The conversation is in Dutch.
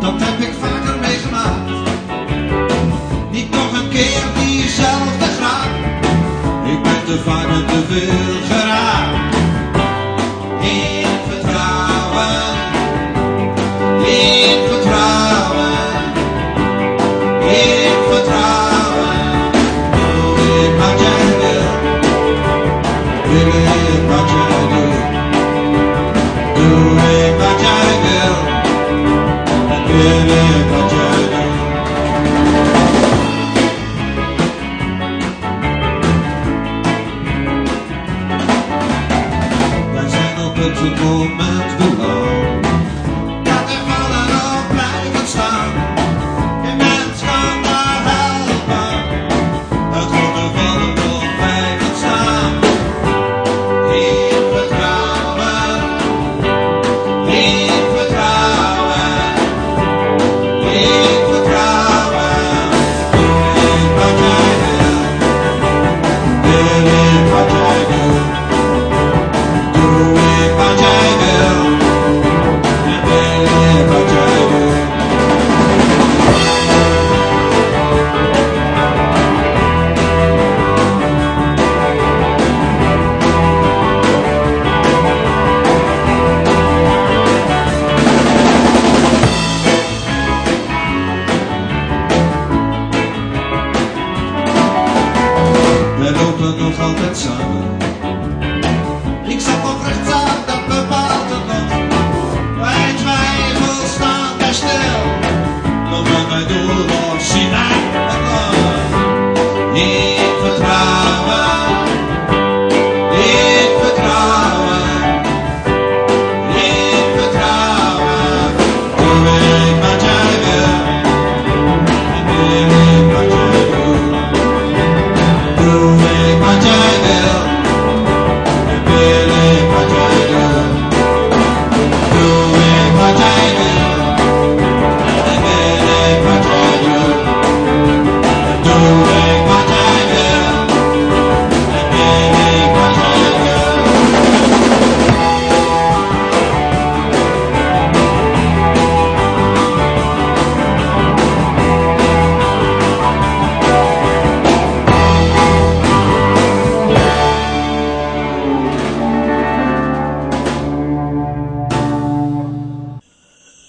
Dat heb ik vaker meegemaakt. Niet nog een keer diezelfde graad. Ik ben te vader te veel to the moment. maar nog altijd samen.